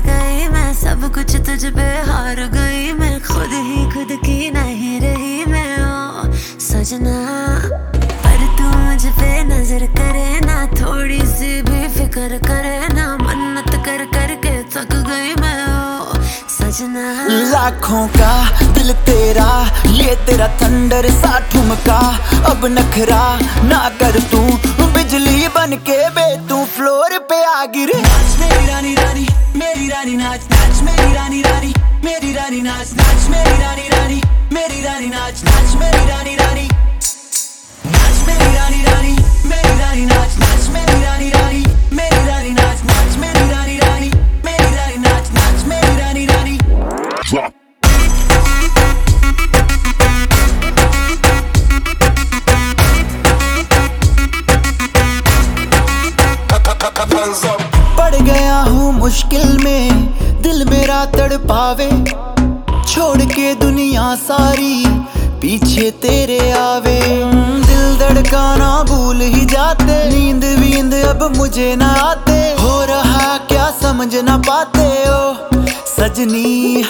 गई मैं, सब कुछ तुझ पे हार गई मैं, खुद ही खुद की नहीं रही मैं, ओ, सजना। पर तू मुझ पे नज़र करे ना, थोड़ी सी भी फ़िक्र करे ना, मन्नत कर करके थक गई मैं, ओ, सजना। लाखों का दिल तेरा, ये तेरा थंडर सा ठुमका। अब नखरा ना कर तू, बिजली बन के बे तू फ्लोर पे आ गिरे। rani rani naach meri rani rani meri rani naach naach meri rani rani meri rani naach naach meri rani rani naach meri rani rani meri rani naach naach meri rani rani meri rani naach naach meri rani rani meri rani naach naach meri rani rani Hands up. हूँ मुश्किल में दिल मेरा तड़पावे, छोड़ के दुनिया सारी पीछे तेरे आवे। दिल धड़काना भूल ही जाते, नींद वींद अब मुझे ना आते। हो रहा क्या समझ ना पाते, ओ सजनी,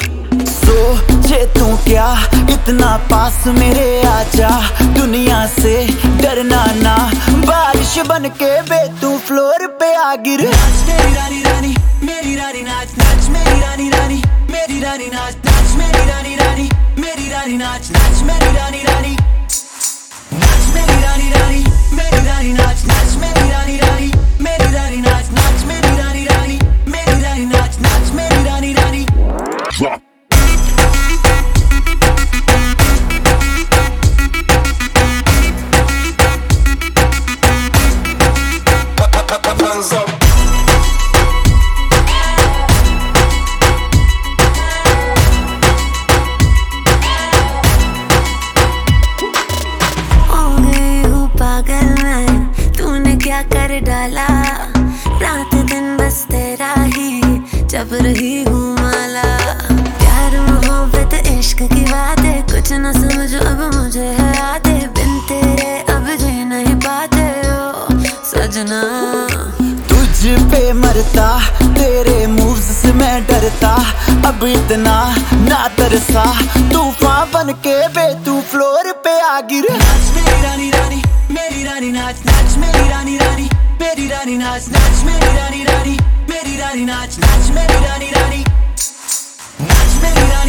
सोचे तू क्या? इतना पास मेरे आजा, दुनिया से डरना ना। बारिश बन के बे, तू फ्लोर पे आ गिर। रानी रानी। रानी नाच नाच, मेरी रानी रानी, मेरी रानी नाच नाच, मेरी रानी रानी, मेरी रानी नाच नाच, मेरी रानी रानी, नाच, मेरी रानी रानी, मेरी रानी नाच नाच डाला। रात दिन बस तेरा ही, जब रही हूँ माला। प्यार, मोहब्बत, इश्क की बातें, कुछ न समझो अब मुझे है आते बिन तेरे अब जी नहीं पाते हो, सजना। तुझ पे मरता, तेरे मूव्स से मैं डरता। अब इतना ना तरसा तूफ़ान रानी नाच नाच मेरी रानी रानी, मेरी रानी नाच नाच मेरी रानी रानी, नाच मेरी रानी